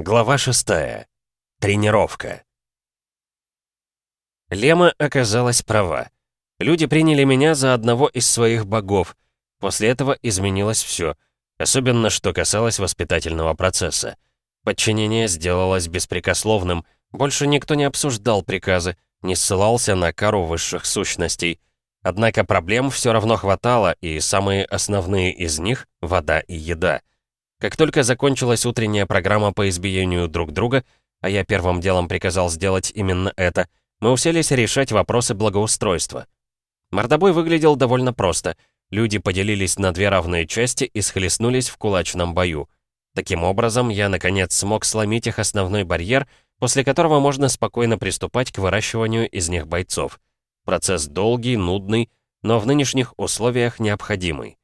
Глава 6. Тренировка. Лема оказалась права. Люди приняли меня за одного из своих богов. После этого изменилось все, особенно что касалось воспитательного процесса. Подчинение сделалось беспрекословным, больше никто не обсуждал приказы, не ссылался на кару высших сущностей. Однако проблем все равно хватало, и самые основные из них — вода и еда — как только закончилась утренняя программа по избиению друг друга, а я первым делом приказал сделать именно это, мы уселись решать вопросы благоустройства. Мордобой выглядел довольно просто. Люди поделились на две равные части и схлестнулись в кулачном бою. Таким образом, я, наконец, смог сломить их основной барьер, после которого можно спокойно приступать к выращиванию из них бойцов. Процесс долгий, нудный, но в нынешних условиях необходимый.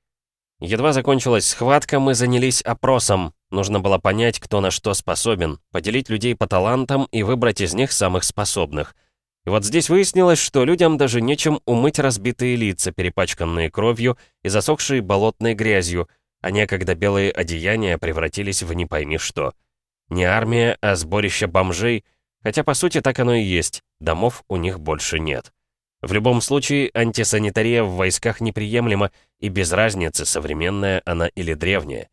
Едва закончилась схватка, мы занялись опросом. Нужно было понять, кто на что способен, поделить людей по талантам и выбрать из них самых способных. И вот здесь выяснилось, что людям даже нечем умыть разбитые лица, перепачканные кровью и засохшие болотной грязью, а некогда белые одеяния превратились в не пойми что. Не армия, а сборище бомжей, хотя по сути так оно и есть, домов у них больше нет. В любом случае, антисанитария в войсках неприемлема, и без разницы, современная она или древняя.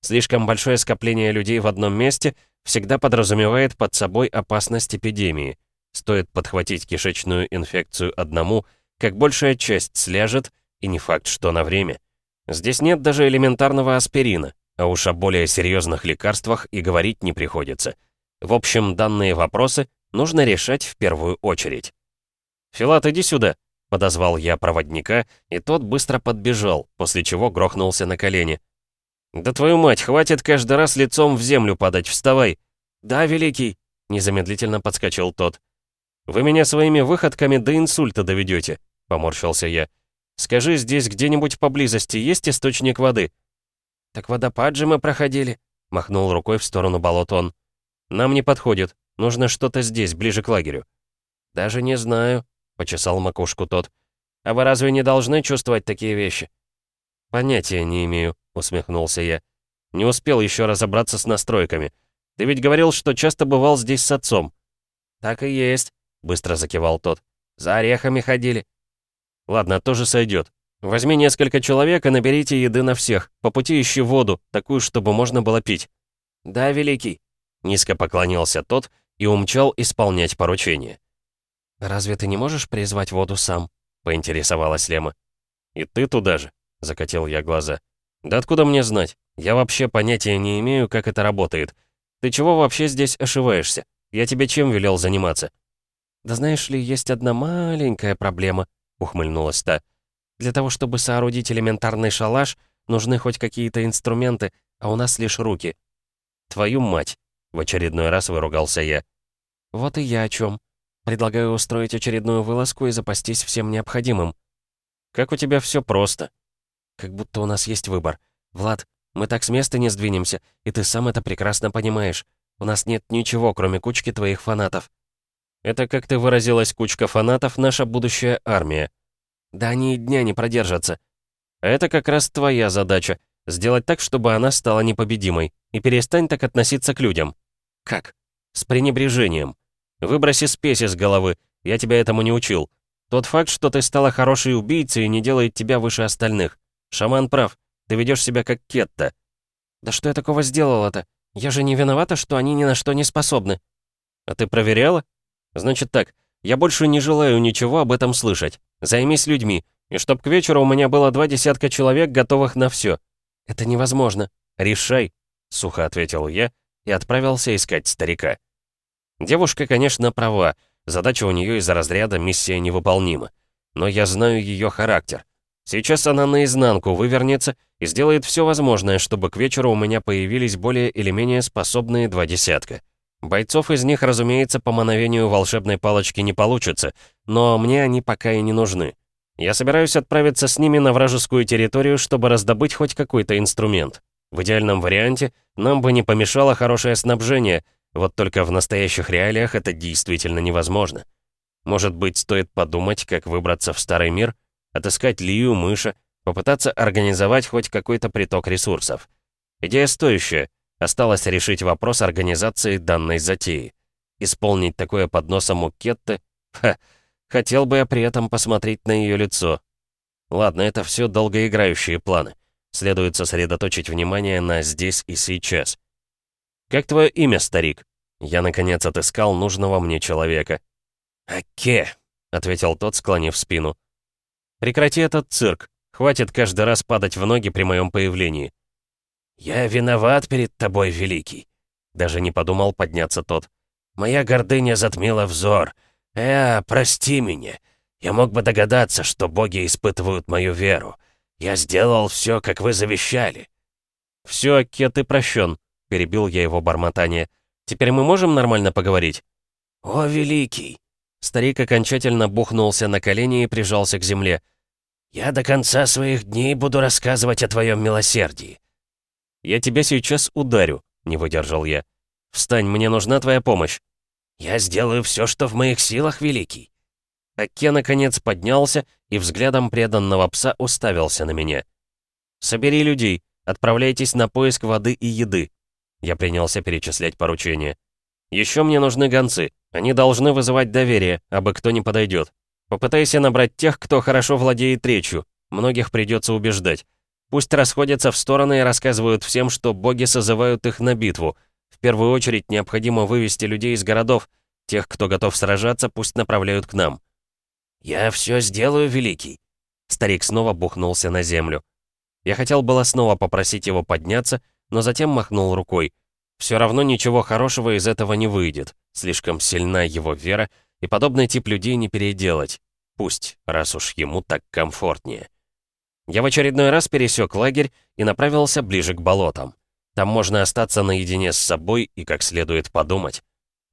Слишком большое скопление людей в одном месте всегда подразумевает под собой опасность эпидемии. Стоит подхватить кишечную инфекцию одному, как большая часть сляжет, и не факт, что на время. Здесь нет даже элементарного аспирина, а уж о более серьезных лекарствах и говорить не приходится. В общем, данные вопросы нужно решать в первую очередь. «Филат, иди сюда!» — подозвал я проводника, и тот быстро подбежал, после чего грохнулся на колени. «Да твою мать, хватит каждый раз лицом в землю падать, вставай!» «Да, великий!» — незамедлительно подскочил тот. «Вы меня своими выходками до инсульта доведете», — поморщился я. «Скажи, здесь где-нибудь поблизости есть источник воды?» «Так водопад же мы проходили», — махнул рукой в сторону болот он. «Нам не подходит. Нужно что-то здесь, ближе к лагерю». «Даже не знаю», — почесал макушку тот. «А вы разве не должны чувствовать такие вещи?» «Понятия не имею», — усмехнулся я. «Не успел еще разобраться с настройками. Ты ведь говорил, что часто бывал здесь с отцом». «Так и есть», — быстро закивал тот. «За орехами ходили». «Ладно, тоже сойдет. Возьми несколько человек и наберите еды на всех. По пути ищи воду, такую, чтобы можно было пить». «Да, великий», — низко поклонился тот и умчал исполнять поручение. «Разве ты не можешь призвать воду сам?» — поинтересовалась Лема. «И ты туда же?» — закатил я глаза. «Да откуда мне знать? Я вообще понятия не имею, как это работает. Ты чего вообще здесь ошиваешься? Я тебе чем велел заниматься?» «Да знаешь ли, есть одна маленькая проблема», — ухмыльнулась та. «Для того, чтобы соорудить элементарный шалаш, нужны хоть какие-то инструменты, а у нас лишь руки». «Твою мать!» — в очередной раз выругался я. «Вот и я о чем. Предлагаю устроить очередную вылазку и запастись всем необходимым». «Как у тебя все просто». «Как будто у нас есть выбор. Влад, мы так с места не сдвинемся, и ты сам это прекрасно понимаешь. У нас нет ничего, кроме кучки твоих фанатов». «Это, как ты выразилась, кучка фанатов, наша будущая армия». «Да они и дня не продержатся». «Это как раз твоя задача — сделать так, чтобы она стала непобедимой, и перестань так относиться к людям». «Как?» «С пренебрежением. Выброси спесь из головы, я тебя этому не учил. Тот факт, что ты стала хорошей убийцей, не делает тебя выше остальных. Шаман прав, ты ведешь себя как Кетта». «Да что я такого сделала-то? Я же не виновата, что они ни на что не способны». «А ты проверяла? Значит так, я больше не желаю ничего об этом слышать. Займись людьми, и чтоб к вечеру у меня было два десятка человек, готовых на все. «Это невозможно». «Решай», — сухо ответил я и отправился искать старика. Девушка, конечно, права. Задача у нее из-за разряда миссия невыполнима. Но я знаю ее характер. Сейчас она наизнанку вывернется и сделает все возможное, чтобы к вечеру у меня появились более или менее способные два десятка. Бойцов из них, разумеется, по мановению волшебной палочки не получится, но мне они пока и не нужны. Я собираюсь отправиться с ними на вражескую территорию, чтобы раздобыть хоть какой-то инструмент. В идеальном варианте нам бы не помешало хорошее снабжение, вот только в настоящих реалиях это действительно невозможно. Может быть, стоит подумать, как выбраться в старый мир, отыскать Лию, мыша, попытаться организовать хоть какой-то приток ресурсов. Идея стоящая, Осталось решить вопрос организации данной затеи. Исполнить такое под носом у Кетты? Ха, хотел бы я при этом посмотреть на ее лицо. Ладно, это все долгоиграющие планы. Следует сосредоточить внимание на здесь и сейчас. «Как твое имя, старик?» Я, наконец, отыскал нужного мне человека. «Аке», — ответил тот, склонив спину. «Прекрати этот цирк. Хватит каждый раз падать в ноги при моем появлении». «Я виноват перед тобой, Великий», — даже не подумал подняться тот. «Моя гордыня затмила взор. Э, прости меня. Я мог бы догадаться, что боги испытывают мою веру. Я сделал все, как вы завещали». «Все, Аке, ты прощен», — перебил я его бормотание. «Теперь мы можем нормально поговорить?» «О, Великий!» Старик окончательно бухнулся на колени и прижался к земле. «Я до конца своих дней буду рассказывать о твоем милосердии. «Я тебя сейчас ударю», — не выдержал я. «Встань, мне нужна твоя помощь». «Я сделаю все, что в моих силах, Великий». Аке наконец поднялся и взглядом преданного пса уставился на меня. «Собери людей, отправляйтесь на поиск воды и еды». Я принялся перечислять поручения. «Еще мне нужны гонцы. Они должны вызывать доверие, абы кто не подойдет. Попытайся набрать тех, кто хорошо владеет речью. Многих придется убеждать. Пусть расходятся в стороны и рассказывают всем, что боги созывают их на битву. В первую очередь необходимо вывести людей из городов. Тех, кто готов сражаться, пусть направляют к нам. «Я все сделаю, Великий». Старик снова бухнулся на землю. Я хотел было снова попросить его подняться, но затем махнул рукой. Все равно ничего хорошего из этого не выйдет. Слишком сильна его вера, и подобный тип людей не переделать. Пусть, раз уж ему так комфортнее. Я в очередной раз пересек лагерь и направился ближе к болотам. Там можно остаться наедине с собой и как следует подумать.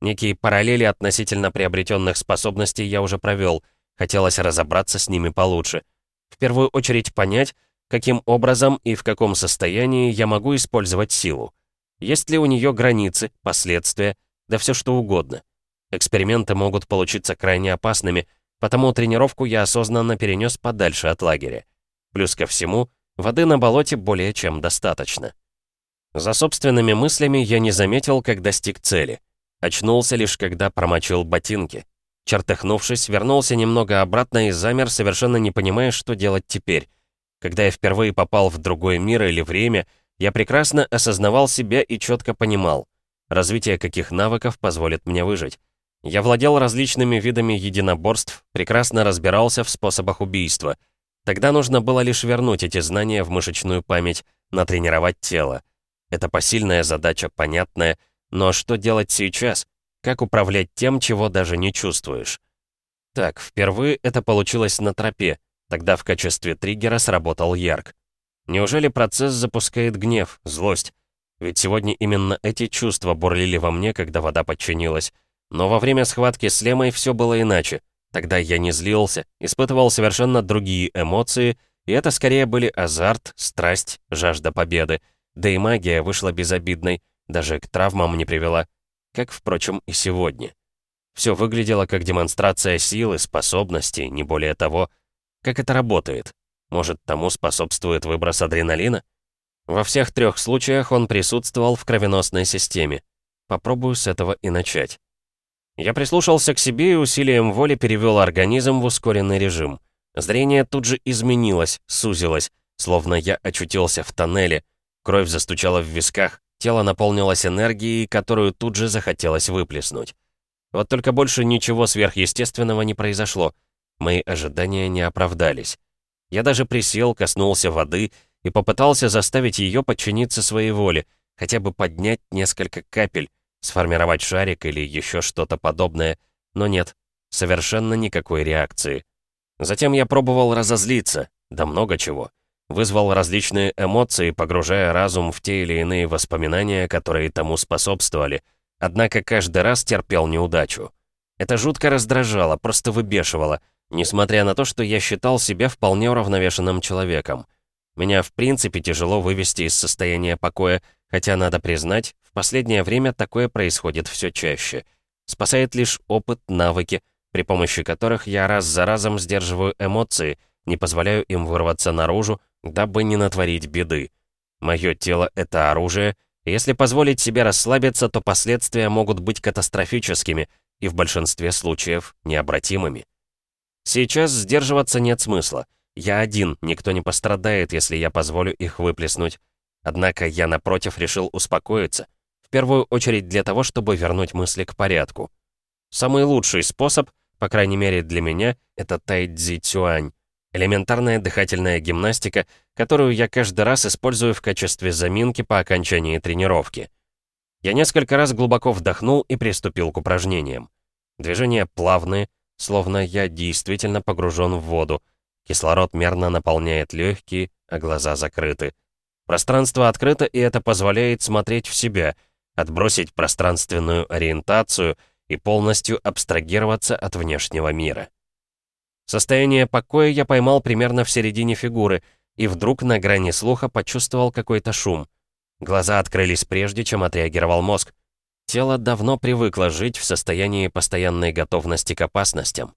Некие параллели относительно приобретенных способностей я уже провел, хотелось разобраться с ними получше. В первую очередь понять, каким образом и в каком состоянии я могу использовать силу. Есть ли у нее границы, последствия, да все что угодно. Эксперименты могут получиться крайне опасными, потому тренировку я осознанно перенес подальше от лагеря. Плюс ко всему, воды на болоте более чем достаточно. За собственными мыслями я не заметил, как достиг цели. Очнулся лишь, когда промочил ботинки. Чертыхнувшись, вернулся немного обратно и замер, совершенно не понимая, что делать теперь. Когда я впервые попал в другой мир или время, я прекрасно осознавал себя и четко понимал, развитие каких навыков позволит мне выжить. Я владел различными видами единоборств, прекрасно разбирался в способах убийства — Тогда нужно было лишь вернуть эти знания в мышечную память, натренировать тело. Это посильная задача, понятная, но что делать сейчас? Как управлять тем, чего даже не чувствуешь? Так, впервые это получилось на тропе, тогда в качестве триггера сработал Ярк. Неужели процесс запускает гнев, злость? Ведь сегодня именно эти чувства бурлили во мне, когда вода подчинилась. Но во время схватки с Лемой все было иначе. Тогда я не злился, испытывал совершенно другие эмоции, и это скорее были азарт, страсть, жажда победы. Да и магия вышла безобидной, даже к травмам не привела. Как, впрочем, и сегодня. Все выглядело как демонстрация силы, способностей, не более того. Как это работает? Может, тому способствует выброс адреналина? Во всех трех случаях он присутствовал в кровеносной системе. Попробую с этого и начать. Я прислушался к себе и усилием воли перевел организм в ускоренный режим. Зрение тут же изменилось, сузилось, словно я очутился в тоннеле. Кровь застучала в висках, тело наполнилось энергией, которую тут же захотелось выплеснуть. Вот только больше ничего сверхъестественного не произошло. Мои ожидания не оправдались. Я даже присел, коснулся воды и попытался заставить ее подчиниться своей воле, хотя бы поднять несколько капель, сформировать шарик или еще что-то подобное, но нет, совершенно никакой реакции. Затем я пробовал разозлиться, да много чего. Вызвал различные эмоции, погружая разум в те или иные воспоминания, которые тому способствовали, однако каждый раз терпел неудачу. Это жутко раздражало, просто выбешивало, несмотря на то, что я считал себя вполне уравновешенным человеком. Меня в принципе тяжело вывести из состояния покоя, хотя, надо признать, в последнее время такое происходит все чаще. Спасает лишь опыт, навыки, при помощи которых я раз за разом сдерживаю эмоции, не позволяю им вырваться наружу, дабы не натворить беды. Мое тело — это оружие, Если позволить себе расслабиться, то последствия могут быть катастрофическими и в большинстве случаев необратимыми. Сейчас сдерживаться нет смысла. Я один, никто не пострадает, если я позволю их выплеснуть. Однако я, напротив, решил успокоиться. В первую очередь для того, чтобы вернуть мысли к порядку. Самый лучший способ, по крайней мере для меня, это тайцзи цюань. Элементарная дыхательная гимнастика, которую я каждый раз использую в качестве заминки по окончании тренировки. Я несколько раз глубоко вдохнул и приступил к упражнениям. Движения плавные, словно я действительно погружен в воду. Кислород мерно наполняет легкие, а глаза закрыты. Пространство открыто, и это позволяет смотреть в себя, отбросить пространственную ориентацию и полностью абстрагироваться от внешнего мира. Состояние покоя я поймал примерно в середине фигуры, и вдруг на грани слуха почувствовал какой-то шум. Глаза открылись прежде, чем отреагировал мозг. Тело давно привыкло жить в состоянии постоянной готовности к опасностям.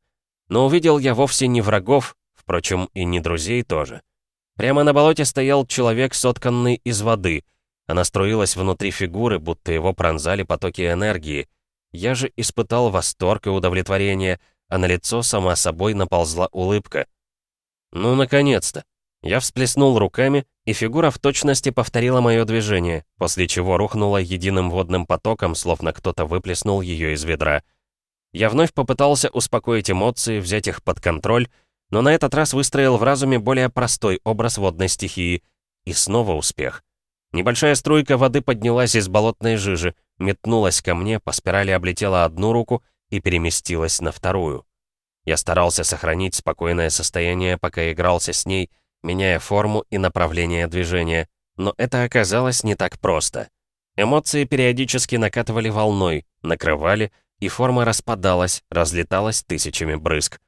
Но увидел я вовсе не врагов, впрочем, и не друзей тоже. Прямо на болоте стоял человек, сотканный из воды. Она струилась внутри фигуры, будто его пронзали потоки энергии. Я же испытал восторг и удовлетворение — а на лицо сама собой наползла улыбка. «Ну, наконец-то!» Я всплеснул руками, и фигура в точности повторила мое движение, после чего рухнула единым водным потоком, словно кто-то выплеснул ее из ведра. Я вновь попытался успокоить эмоции, взять их под контроль, но на этот раз выстроил в разуме более простой образ водной стихии. И снова успех. Небольшая струйка воды поднялась из болотной жижи, метнулась ко мне, по спирали облетела одну руку и переместилась на вторую. Я старался сохранить спокойное состояние, пока игрался с ней, меняя форму и направление движения, но это оказалось не так просто. Эмоции периодически накатывали волной, накрывали, и форма распадалась, разлеталась тысячами брызг.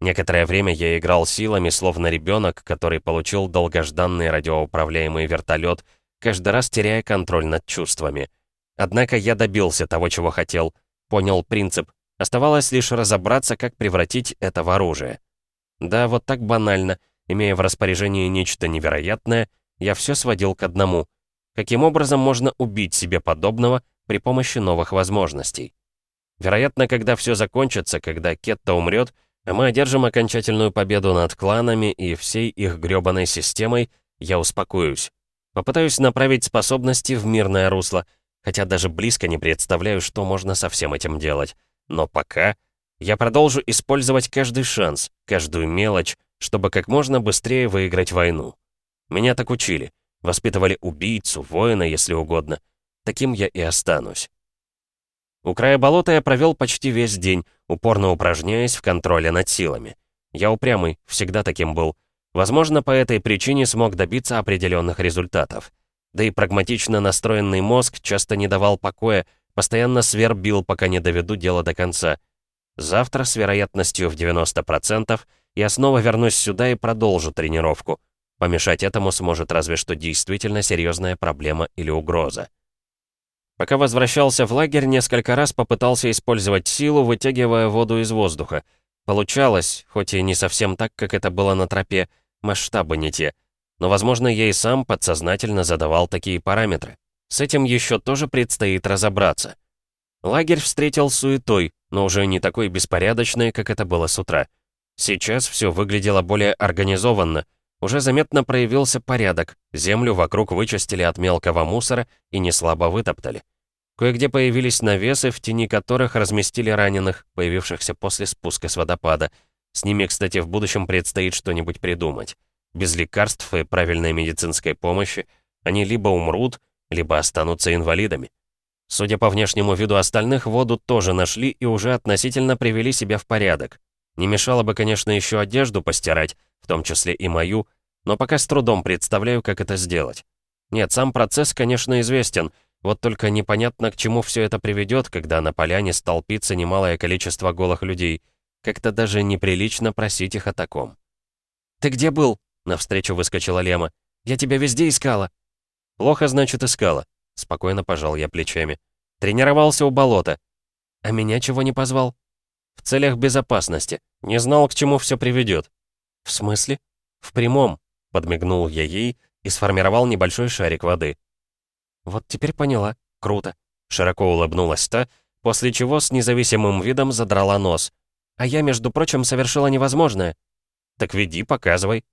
Некоторое время я играл силами, словно ребенок, который получил долгожданный радиоуправляемый вертолет, каждый раз теряя контроль над чувствами. Однако я добился того, чего хотел, понял принцип, Оставалось лишь разобраться, как превратить это в оружие. Да, вот так банально, имея в распоряжении нечто невероятное, я все сводил к одному. Каким образом можно убить себе подобного при помощи новых возможностей? Вероятно, когда все закончится, когда Кетта умрет, а мы одержим окончательную победу над кланами и всей их грёбаной системой, я успокоюсь. Попытаюсь направить способности в мирное русло, хотя даже близко не представляю, что можно со всем этим делать. Но пока я продолжу использовать каждый шанс, каждую мелочь, чтобы как можно быстрее выиграть войну. Меня так учили. Воспитывали убийцу, воина, если угодно. Таким я и останусь. У края болота я провел почти весь день, упорно упражняясь в контроле над силами. Я упрямый, всегда таким был. Возможно, по этой причине смог добиться определенных результатов. Да и прагматично настроенный мозг часто не давал покоя, Постоянно свербил, пока не доведу дело до конца. Завтра с вероятностью в 90% я снова вернусь сюда и продолжу тренировку. Помешать этому сможет разве что действительно серьезная проблема или угроза. Пока возвращался в лагерь, несколько раз попытался использовать силу, вытягивая воду из воздуха. Получалось, хоть и не совсем так, как это было на тропе, масштабы не те. Но, возможно, я и сам подсознательно задавал такие параметры. С этим еще тоже предстоит разобраться. Лагерь встретил суетой, но уже не такой беспорядочной, как это было с утра. Сейчас все выглядело более организованно. Уже заметно проявился порядок, землю вокруг вычистили от мелкого мусора и неслабо вытоптали. Кое-где появились навесы, в тени которых разместили раненых, появившихся после спуска с водопада. С ними, кстати, в будущем предстоит что-нибудь придумать. Без лекарств и правильной медицинской помощи они либо умрут, либо останутся инвалидами. Судя по внешнему виду остальных, воду тоже нашли и уже относительно привели себя в порядок. Не мешало бы, конечно, еще одежду постирать, в том числе и мою, но пока с трудом представляю, как это сделать. Нет, сам процесс, конечно, известен, вот только непонятно, к чему все это приведет, когда на поляне столпится немалое количество голых людей. Как-то даже неприлично просить их о таком. «Ты где был?» — навстречу выскочила Лема. «Я тебя везде искала». «Плохо, значит, искала». Спокойно пожал я плечами. «Тренировался у болота». «А меня чего не позвал?» «В целях безопасности. Не знал, к чему все приведет». «В смысле?» «В прямом», — подмигнул я ей и сформировал небольшой шарик воды. «Вот теперь поняла. Круто». Широко улыбнулась та, после чего с независимым видом задрала нос. «А я, между прочим, совершила невозможное». «Так веди, показывай».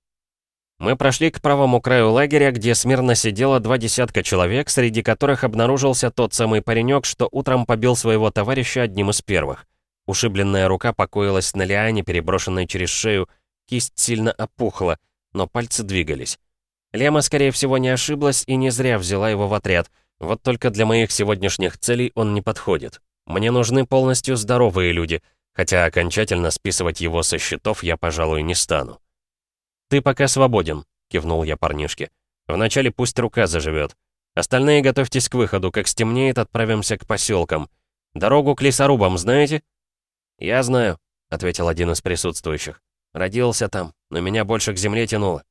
Мы прошли к правому краю лагеря, где смирно сидело два десятка человек, среди которых обнаружился тот самый паренек, что утром побил своего товарища одним из первых. Ушибленная рука покоилась на лиане, переброшенной через шею, кисть сильно опухла, но пальцы двигались. Лема, скорее всего, не ошиблась и не зря взяла его в отряд. Вот только для моих сегодняшних целей он не подходит. Мне нужны полностью здоровые люди, хотя окончательно списывать его со счетов я, пожалуй, не стану. «Ты пока свободен», — кивнул я парнишке. «Вначале пусть рука заживет. Остальные готовьтесь к выходу, как стемнеет, отправимся к поселкам. Дорогу к лесорубам знаете?» «Я знаю», — ответил один из присутствующих. «Родился там, но меня больше к земле тянуло».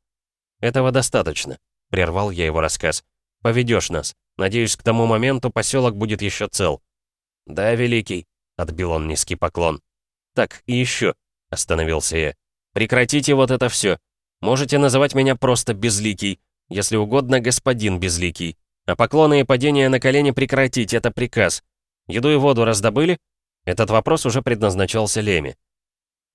«Этого достаточно», — прервал я его рассказ. «Поведешь нас. Надеюсь, к тому моменту поселок будет еще цел». «Да, Великий», — отбил он низкий поклон. «Так, и еще», — остановился я. «Прекратите вот это все. Можете называть меня просто Безликий, если угодно, господин Безликий. А поклоны и падения на колени прекратить, это приказ. Еду и воду раздобыли?» Этот вопрос уже предназначался Леме.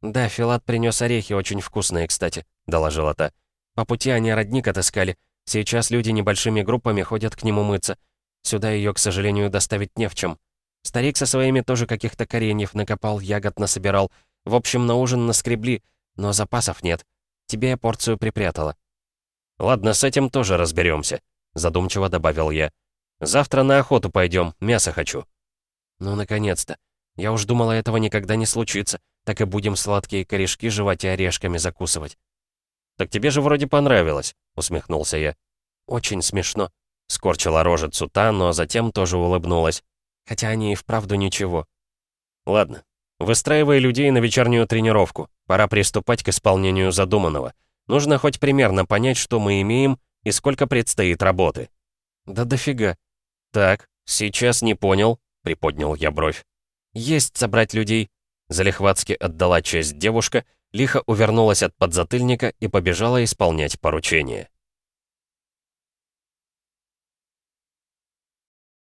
«Да, Филат принес орехи, очень вкусные, кстати», — доложила та. «По пути они родник отыскали. Сейчас люди небольшими группами ходят к нему мыться. Сюда ее, к сожалению, доставить не в чем. Старик со своими тоже каких-то кореньев накопал, ягод насобирал. В общем, на ужин наскребли, но запасов нет. Тебе я порцию припрятала». «Ладно, с этим тоже разберемся», — задумчиво добавил я. «Завтра на охоту пойдем, мясо хочу». «Ну, наконец-то. Я уж думала, этого никогда не случится. Так и будем сладкие корешки жевать и орешками закусывать». «Так тебе же вроде понравилось», — усмехнулся я. «Очень смешно», — скорчила рожицу та, но затем тоже улыбнулась. «Хотя они и вправду ничего». «Ладно, выстраивай людей на вечернюю тренировку. Пора приступать к исполнению задуманного. Нужно хоть примерно понять, что мы имеем и сколько предстоит работы». «Да дофига». «Так, сейчас не понял», — приподнял я бровь. «Есть собрать людей», — залихватски отдала честь девушка, лихо увернулась от подзатыльника и побежала исполнять поручение.